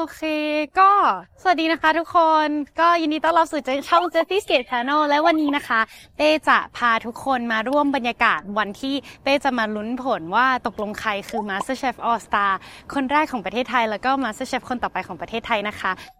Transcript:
โอเค ก็สวัสดีนะคะทุกคนก็ยินดีต้อนรับสู่ช่อง Jessie Skate Channel และวันนี้นะคะ เป้จะพาทุกคนมาร่วมบรรยากาศวันที่เป้จะมาลุ้นผลว่าตกลงใครคือ MasterChef All Star คนแรกของประเทศไทย แล้วก็ MasterChef คนต่อไปของประเทศไทยนะคะ